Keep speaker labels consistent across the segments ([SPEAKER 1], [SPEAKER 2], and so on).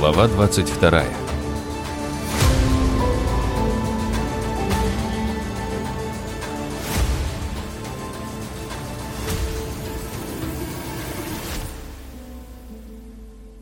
[SPEAKER 1] Глава 22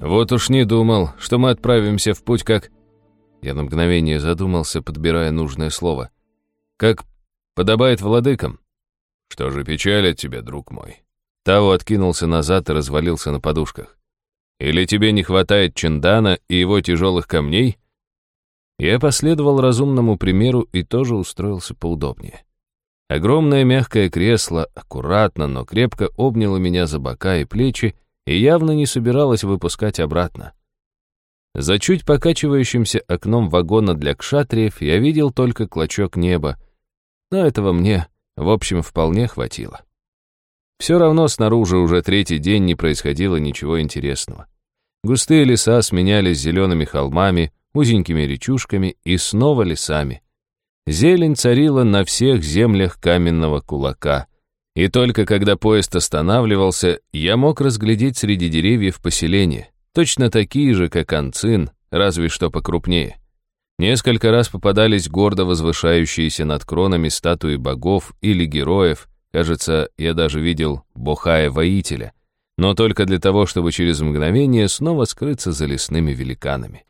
[SPEAKER 1] Вот уж не думал, что мы отправимся в путь как... Я на мгновение задумался, подбирая нужное слово. Как подобает владыкам. Что же печалит тебя, друг мой? Тао откинулся назад и развалился на подушках. Или тебе не хватает Чендана и его тяжелых камней? Я последовал разумному примеру и тоже устроился поудобнее. Огромное мягкое кресло аккуратно, но крепко обняло меня за бока и плечи и явно не собиралось выпускать обратно. За чуть покачивающимся окном вагона для кшатриев я видел только клочок неба, но этого мне, в общем, вполне хватило. Все равно снаружи уже третий день не происходило ничего интересного. Густые леса сменялись зелеными холмами, узенькими речушками и снова лесами. Зелень царила на всех землях каменного кулака. И только когда поезд останавливался, я мог разглядеть среди деревьев поселения, точно такие же, как Анцин, разве что покрупнее. Несколько раз попадались гордо возвышающиеся над кронами статуи богов или героев, Кажется, я даже видел Бохая-воителя, но только для того, чтобы через мгновение снова скрыться за лесными великанами.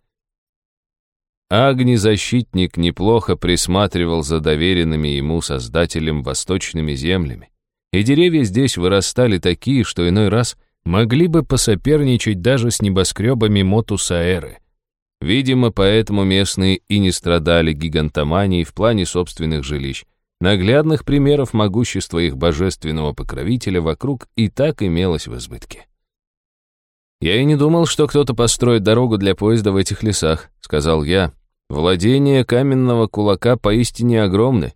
[SPEAKER 1] Агни-защитник неплохо присматривал за доверенными ему создателем восточными землями, и деревья здесь вырастали такие, что иной раз могли бы посоперничать даже с небоскребами Мотусаэры. Видимо, поэтому местные и не страдали гигантоманией в плане собственных жилищ, Наглядных примеров могущества их божественного покровителя вокруг и так имелось в избытке. «Я и не думал, что кто-то построит дорогу для поезда в этих лесах», — сказал я. «Владения каменного кулака поистине огромны».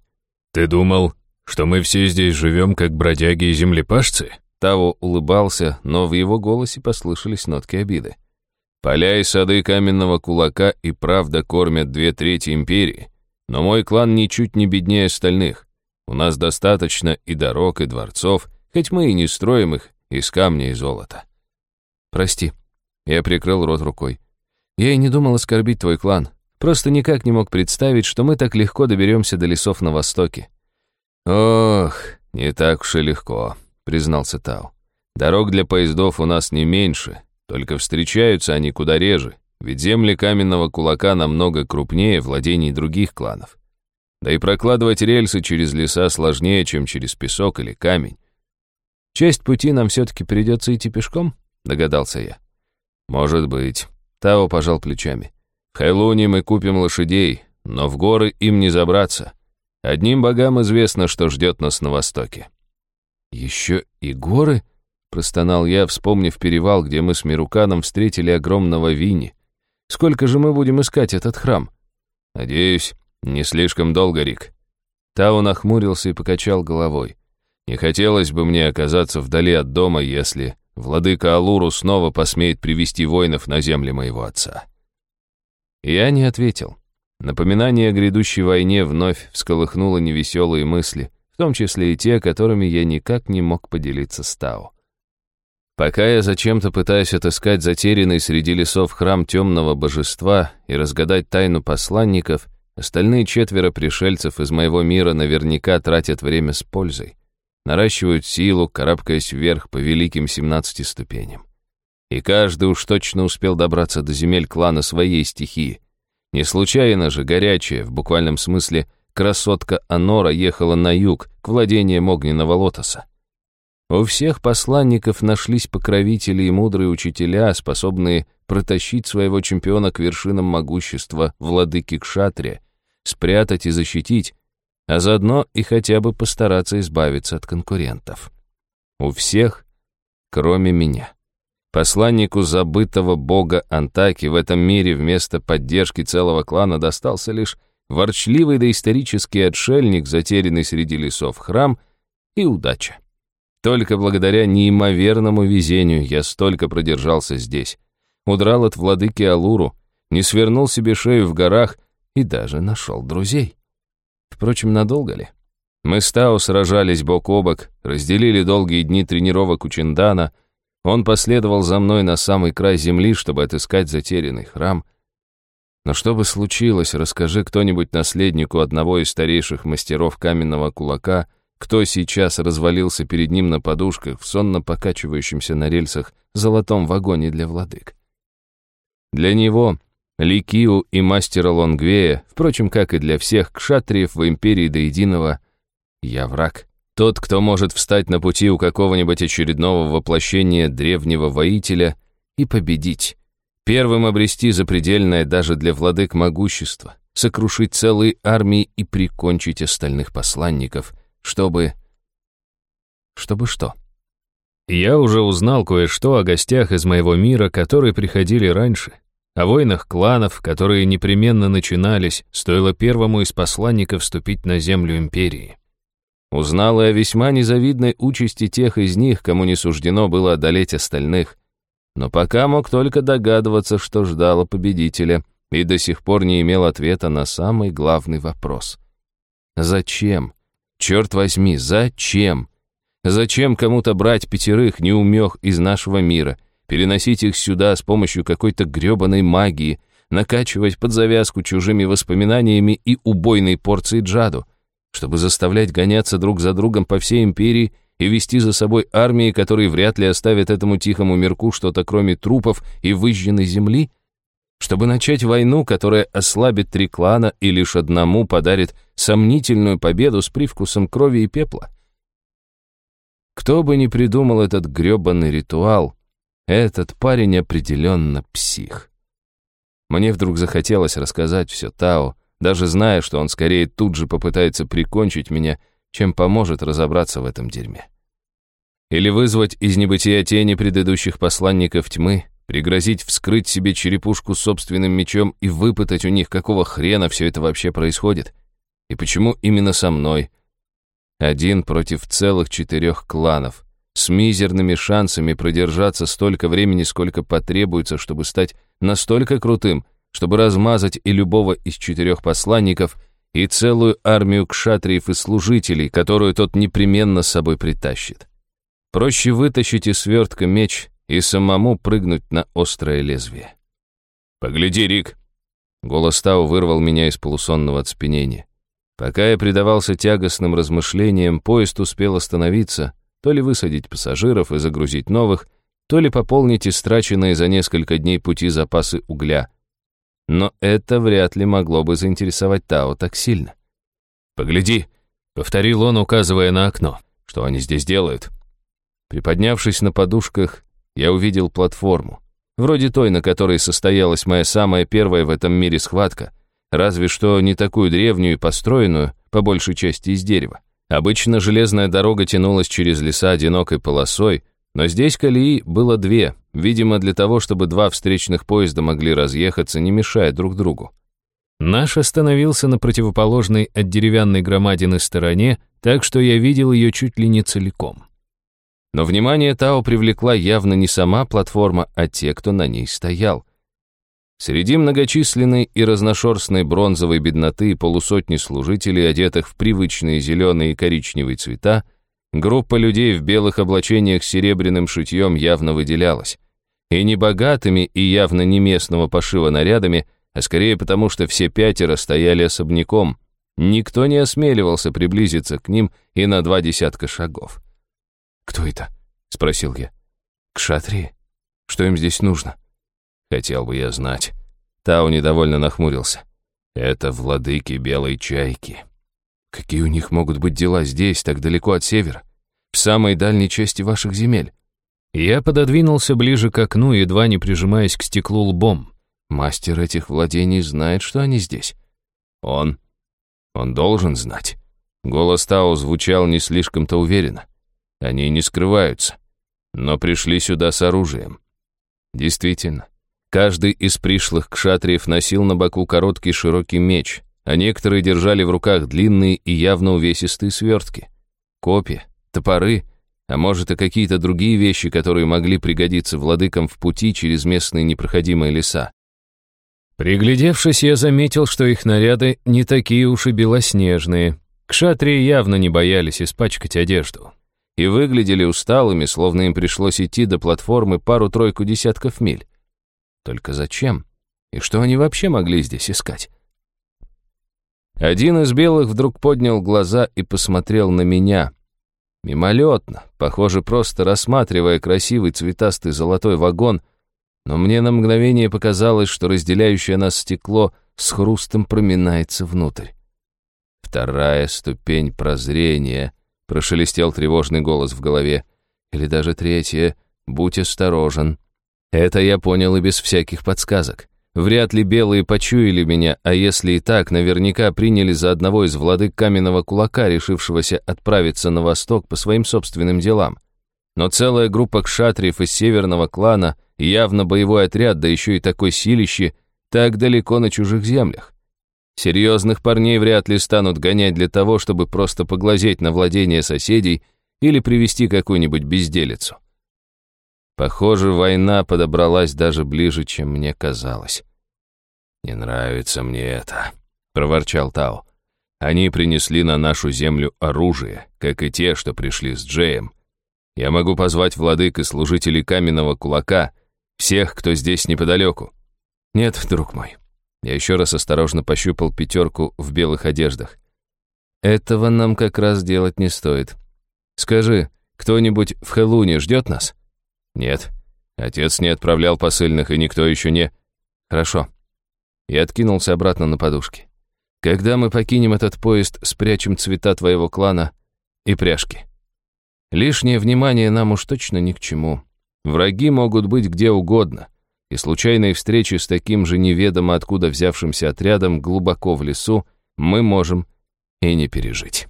[SPEAKER 2] «Ты думал, что мы все здесь живем, как бродяги и землепашцы?»
[SPEAKER 1] Тао улыбался, но в его голосе послышались нотки обиды. «Поля и сады каменного кулака и правда кормят две трети империи. Но мой клан ничуть не беднее остальных. У нас достаточно и дорог, и дворцов, хоть мы и не строим их из камня и золота. Прости. Я прикрыл рот рукой. Я и не думал оскорбить твой клан. Просто никак не мог представить, что мы так легко доберемся до лесов на востоке. Ох, не так уж и легко, признался Тау. Дорог для поездов у нас не меньше, только встречаются они куда реже, ведь земли каменного кулака намного крупнее владений других кланов. Да и прокладывать рельсы через леса сложнее, чем через песок или камень. Часть пути нам все-таки придется идти пешком, догадался я. Может быть. Тао пожал плечами. В Хайлуне мы купим лошадей, но в горы им не забраться. Одним богам известно, что ждет нас на востоке. Еще и горы? Простонал я, вспомнив перевал, где мы с Мируканом встретили огромного Вини. Сколько же мы будем искать этот храм? Надеюсь, не слишком долго, Рик. Тао нахмурился и покачал головой. Не хотелось бы мне оказаться вдали от дома, если владыка Алуру снова посмеет привести воинов на земли моего отца. Я не ответил. Напоминание о грядущей войне вновь всколыхнуло невеселые мысли, в том числе и те, которыми я никак не мог поделиться с Тао. Пока я зачем-то пытаюсь отыскать затерянный среди лесов храм темного божества и разгадать тайну посланников, остальные четверо пришельцев из моего мира наверняка тратят время с пользой. Наращивают силу, карабкаясь вверх по великим 17 ступеням. И каждый уж точно успел добраться до земель клана своей стихии. Не случайно же горячая, в буквальном смысле, красотка Анора ехала на юг, к владениям огненного лотоса. У всех посланников нашлись покровители и мудрые учителя, способные протащить своего чемпиона к вершинам могущества владыки Кшатрия, спрятать и защитить, а заодно и хотя бы постараться избавиться от конкурентов. У всех, кроме меня. Посланнику забытого бога Антаки в этом мире вместо поддержки целого клана достался лишь ворчливый доисторический отшельник, затерянный среди лесов храм, и удача. Только благодаря неимоверному везению я столько продержался здесь. Удрал от владыки Алуру, не свернул себе шею в горах и даже нашел друзей. Впрочем, надолго ли? Мы с Тао сражались бок о бок, разделили долгие дни тренировок у Чиндана, Он последовал за мной на самый край земли, чтобы отыскать затерянный храм. Но что бы случилось, расскажи кто-нибудь наследнику одного из старейших мастеров каменного кулака, кто сейчас развалился перед ним на подушках в сонно покачивающемся на рельсах золотом вагоне для владык. Для него, Ликиу и мастера Лонгвея, впрочем, как и для всех кшатриев в империи до единого, я враг. Тот, кто может встать на пути у какого-нибудь очередного воплощения древнего воителя и победить. Первым обрести запредельное даже для владык могущество, сокрушить целые армии и прикончить остальных посланников, чтобы... Чтобы что?
[SPEAKER 2] Я уже узнал кое-что о гостях из моего мира, которые приходили раньше, о войнах кланов, которые непременно начинались, стоило первому из посланников вступить на землю империи.
[SPEAKER 1] Узнал и о весьма незавидной участи тех из них, кому не суждено было одолеть остальных. Но пока мог только догадываться, что ждало победителя, и до сих пор не имел ответа на самый главный вопрос. Зачем? Черт возьми, зачем? Зачем кому-то брать пятерых неумех из нашего мира, переносить их сюда с помощью какой-то грёбаной магии, накачивать под завязку чужими воспоминаниями и убойной порцией джаду? чтобы заставлять гоняться друг за другом по всей империи и вести за собой армии, которые вряд ли оставят этому тихому мирку что-то кроме трупов и выжженной земли? Чтобы начать войну, которая ослабит три клана и лишь одному подарит сомнительную победу с привкусом крови и пепла? Кто бы ни придумал этот грёбаный ритуал, этот парень определенно псих. Мне вдруг захотелось рассказать все Тао, даже зная, что он скорее тут же попытается прикончить меня, чем поможет разобраться в этом дерьме. Или вызвать из небытия тени предыдущих посланников тьмы, пригрозить вскрыть себе черепушку собственным мечом и выпытать у них, какого хрена все это вообще происходит. И почему именно со мной? Один против целых четырех кланов, с мизерными шансами продержаться столько времени, сколько потребуется, чтобы стать настолько крутым, чтобы размазать и любого из четырех посланников, и целую армию кшатриев и служителей, которую тот непременно с собой притащит. Проще вытащить из свертка меч и самому прыгнуть на острое лезвие. «Погляди, Рик!» Голос Тау вырвал меня из полусонного оцепенения. Пока я предавался тягостным размышлениям, поезд успел остановиться, то ли высадить пассажиров и загрузить новых, то ли пополнить истраченные за несколько дней пути запасы угля. Но это вряд ли могло бы заинтересовать Тао так сильно.
[SPEAKER 2] «Погляди», — повторил он, указывая на окно.
[SPEAKER 1] «Что они здесь делают?» Приподнявшись на подушках, я увидел платформу. Вроде той, на которой состоялась моя самая первая в этом мире схватка, разве что не такую древнюю и построенную, по большей части из дерева. Обычно железная дорога тянулась через леса одинокой полосой, но здесь колеи было две, видимо, для того, чтобы два встречных поезда могли разъехаться, не мешая друг другу.
[SPEAKER 2] Наш остановился на противоположной от деревянной громадины стороне, так что я видел ее чуть ли не целиком.
[SPEAKER 1] Но внимание Тао привлекла явно не сама платформа, а те, кто на ней стоял. Среди многочисленной и разношерстной бронзовой бедноты полусотни служителей, одетых в привычные зеленые и коричневые цвета, Группа людей в белых облачениях с серебряным шитьем явно выделялась. И не богатыми и явно не местного пошива нарядами, а скорее потому, что все пятеро стояли особняком. Никто не осмеливался приблизиться к ним и на два десятка шагов.
[SPEAKER 2] «Кто это?» — спросил я.
[SPEAKER 1] «Кшатрии? Что им здесь нужно?» «Хотел бы я знать». Тау недовольно нахмурился. «Это владыки Белой Чайки». Какие у них могут быть дела здесь, так далеко от севера? В самой дальней части ваших земель?
[SPEAKER 2] Я пододвинулся ближе к окну, едва не прижимаясь к стеклу лбом.
[SPEAKER 1] Мастер этих владений знает, что они здесь. Он... Он должен знать. Голос Тао звучал не слишком-то уверенно. Они не скрываются, но пришли сюда с оружием. Действительно, каждый из пришлых кшатриев носил на боку короткий широкий меч, а некоторые держали в руках длинные и явно увесистые свертки. Копья, топоры, а может и какие-то другие вещи, которые могли пригодиться владыкам в пути через местные непроходимые леса.
[SPEAKER 2] Приглядевшись, я заметил, что их наряды не такие уж и белоснежные. Кшатрии явно не боялись испачкать одежду.
[SPEAKER 1] И выглядели усталыми, словно им пришлось идти до платформы пару-тройку десятков миль. Только зачем? И что они вообще могли здесь искать? Один из белых вдруг поднял глаза и посмотрел на меня. Мимолетно, похоже, просто рассматривая красивый цветастый золотой вагон, но мне на мгновение показалось, что разделяющее нас стекло с хрустом проминается внутрь. Вторая ступень прозрения, прошелестел тревожный голос в голове. Или даже третья, будь осторожен. Это я понял и без всяких подсказок. Вряд ли белые почуяли меня, а если и так, наверняка приняли за одного из владык каменного кулака, решившегося отправиться на восток по своим собственным делам. Но целая группа кшатриев из северного клана, явно боевой отряд, да еще и такой силище, так далеко на чужих землях. Серьезных парней вряд ли станут гонять для того, чтобы просто поглазеть на владение соседей или привести какую-нибудь безделицу. Похоже, война подобралась даже ближе, чем мне казалось. «Не нравится мне это», — проворчал Тао. «Они принесли на нашу землю оружие, как и те, что пришли с Джеем. Я могу позвать владык и служителей каменного кулака, всех, кто здесь неподалеку». «Нет, друг мой, я еще раз осторожно пощупал пятерку в белых одеждах. Этого нам как раз делать не стоит. Скажи, кто-нибудь в Хэлуне ждет нас? Нет. Отец не отправлял посыльных, и никто еще не... Хорошо. Я откинулся обратно на подушки. Когда мы покинем этот поезд, спрячем цвета твоего клана и пряжки. Лишнее внимание нам уж точно ни к чему. Враги могут быть где угодно и случайные встречи с таким же неведомо откуда взявшимся отрядом глубоко в лесу мы можем и не пережить.